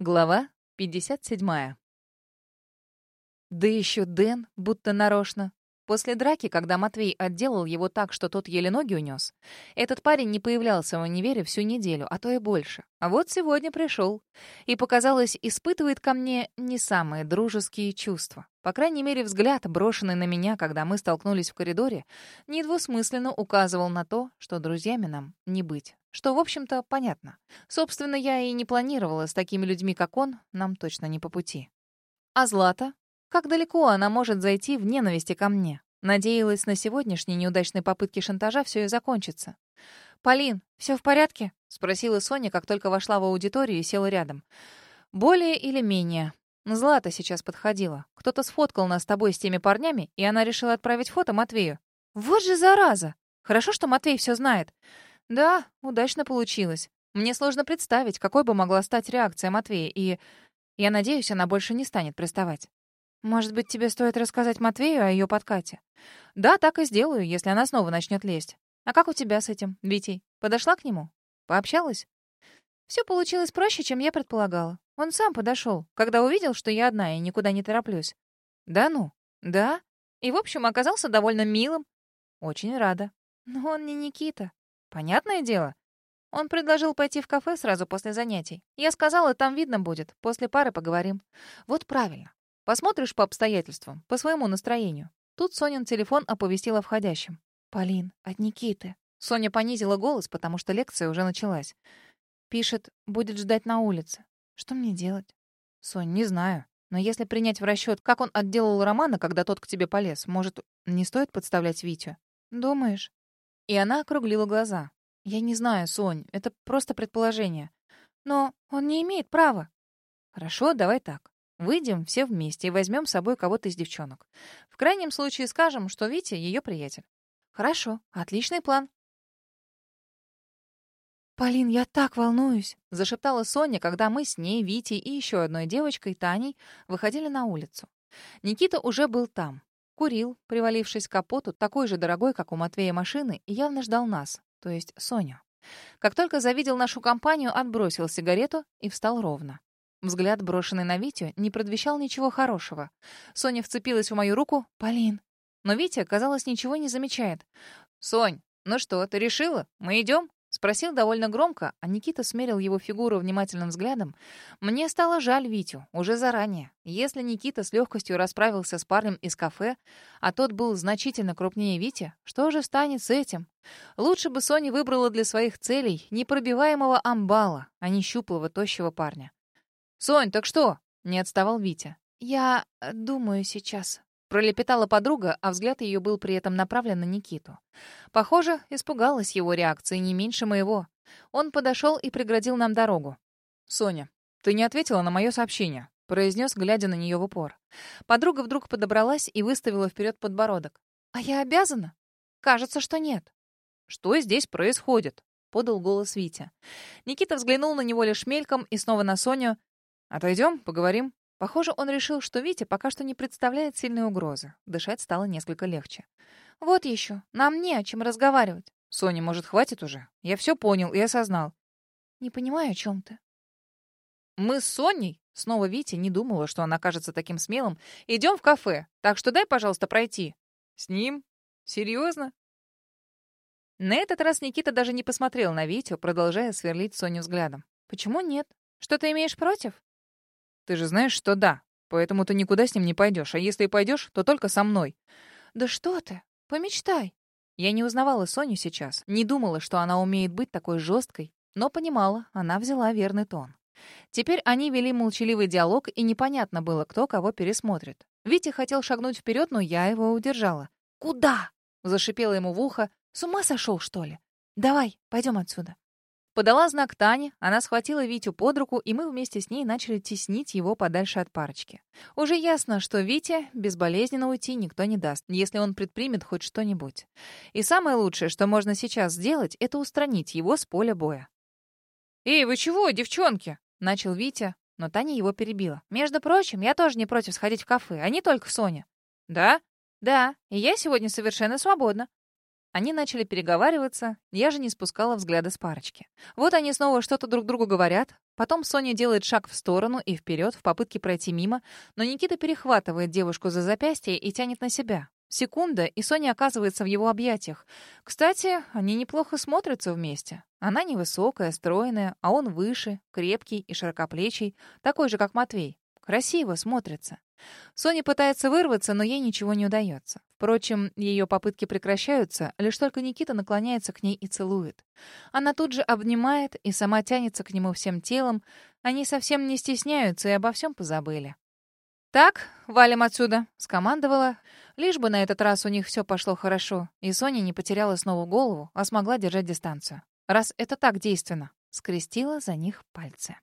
Глава 57. Да еще Дэн, будто нарочно. После драки, когда Матвей отделал его так, что тот еле ноги унес, этот парень не появлялся в универе всю неделю, а то и больше. А вот сегодня пришел. И, показалось, испытывает ко мне не самые дружеские чувства. По крайней мере, взгляд, брошенный на меня, когда мы столкнулись в коридоре, недвусмысленно указывал на то, что друзьями нам не быть. Что, в общем-то, понятно. Собственно, я и не планировала с такими людьми, как он, нам точно не по пути. А Злата? Как далеко она может зайти в ненависти ко мне? Надеялась, на сегодняшней неудачной попытке шантажа все и закончится. «Полин, все в порядке?» — спросила Соня, как только вошла в аудиторию и села рядом. «Более или менее. Злата сейчас подходила. Кто-то сфоткал нас с тобой с теми парнями, и она решила отправить фото Матвею. Вот же зараза! Хорошо, что Матвей все знает. Да, удачно получилось. Мне сложно представить, какой бы могла стать реакция Матвея, и я надеюсь, она больше не станет приставать. Может быть, тебе стоит рассказать Матвею о ее подкате? Да, так и сделаю, если она снова начнет лезть. А как у тебя с этим, Витей? Подошла к нему? Пообщалась? Все получилось проще, чем я предполагала. Он сам подошел, когда увидел, что я одна и никуда не тороплюсь. Да ну? Да? И, в общем, оказался довольно милым. Очень рада. Но он не Никита. Понятное дело. Он предложил пойти в кафе сразу после занятий. Я сказала, там видно будет. После пары поговорим. Вот правильно. Посмотришь по обстоятельствам, по своему настроению. Тут Сонин телефон оповестил о входящем. «Полин, от Никиты». Соня понизила голос, потому что лекция уже началась. Пишет, будет ждать на улице. Что мне делать? Сонь, не знаю. Но если принять в расчет, как он отделал Романа, когда тот к тебе полез, может, не стоит подставлять Витю? Думаешь? И она округлила глаза. «Я не знаю, Сонь, это просто предположение. Но он не имеет права». «Хорошо, давай так. Выйдем все вместе и возьмем с собой кого-то из девчонок. В крайнем случае скажем, что Витя — ее приятель». «Хорошо, отличный план». «Полин, я так волнуюсь!» — зашептала Соня, когда мы с ней, Витей и еще одной девочкой, Таней, выходили на улицу. Никита уже был там. Курил, привалившись к капоту, такой же дорогой, как у Матвея машины, и явно ждал нас, то есть Соню. Как только завидел нашу компанию, отбросил сигарету и встал ровно. Взгляд, брошенный на Витю, не предвещал ничего хорошего. Соня вцепилась в мою руку. «Полин». Но Витя, казалось, ничего не замечает. «Сонь, ну что, ты решила? Мы идем?» Спросил довольно громко, а Никита смерил его фигуру внимательным взглядом. Мне стало жаль Витю, уже заранее. Если Никита с легкостью расправился с парнем из кафе, а тот был значительно крупнее Вити, что же станет с этим? Лучше бы Соня выбрала для своих целей непробиваемого амбала, а не щуплого, тощего парня. «Сонь, так что?» — не отставал Витя. «Я думаю сейчас», Пролепетала подруга, а взгляд ее был при этом направлен на Никиту. Похоже, испугалась его реакции не меньше моего. Он подошел и преградил нам дорогу. «Соня, ты не ответила на мое сообщение», — произнес, глядя на нее в упор. Подруга вдруг подобралась и выставила вперед подбородок. «А я обязана?» «Кажется, что нет». «Что здесь происходит?» — подал голос Витя. Никита взглянул на него лишь мельком и снова на Соню. «Отойдем, поговорим». Похоже, он решил, что Витя пока что не представляет сильной угрозы. Дышать стало несколько легче. «Вот еще. Нам не о чем разговаривать». «Соня, может, хватит уже? Я все понял и осознал». «Не понимаю, о чем ты». «Мы с Соней?» Снова Витя не думала, что она кажется таким смелым. «Идем в кафе, так что дай, пожалуйста, пройти». «С ним? Серьезно?» На этот раз Никита даже не посмотрел на Витю, продолжая сверлить Соню взглядом. «Почему нет? Что ты имеешь против?» Ты же знаешь, что да. Поэтому ты никуда с ним не пойдешь. А если и пойдешь, то только со мной. Да что ты? Помечтай. Я не узнавала Соню сейчас. Не думала, что она умеет быть такой жесткой. Но понимала, она взяла верный тон. Теперь они вели молчаливый диалог, и непонятно было, кто кого пересмотрит. Витя хотел шагнуть вперед, но я его удержала. «Куда?» — зашипела ему в ухо. «С ума сошел, что ли? Давай, пойдем отсюда». Подала знак Тане, она схватила Витю под руку, и мы вместе с ней начали теснить его подальше от парочки. Уже ясно, что Витя безболезненно уйти никто не даст, если он предпримет хоть что-нибудь. И самое лучшее, что можно сейчас сделать, это устранить его с поля боя. «Эй, вы чего, девчонки?» — начал Витя, но Таня его перебила. «Между прочим, я тоже не против сходить в кафе, а не только Соня». «Да?» «Да, и я сегодня совершенно свободна». Они начали переговариваться, я же не спускала взгляда с парочки. Вот они снова что-то друг другу говорят, потом Соня делает шаг в сторону и вперед в попытке пройти мимо, но Никита перехватывает девушку за запястье и тянет на себя. Секунда, и Соня оказывается в его объятиях. Кстати, они неплохо смотрятся вместе. Она невысокая, стройная, а он выше, крепкий и широкоплечий, такой же, как Матвей. Красиво смотрится. Соня пытается вырваться, но ей ничего не удается. Впрочем, ее попытки прекращаются, лишь только Никита наклоняется к ней и целует. Она тут же обнимает и сама тянется к нему всем телом. Они совсем не стесняются и обо всем позабыли. «Так, валим отсюда», — скомандовала. Лишь бы на этот раз у них все пошло хорошо, и Соня не потеряла снова голову, а смогла держать дистанцию. Раз это так действенно, скрестила за них пальцы.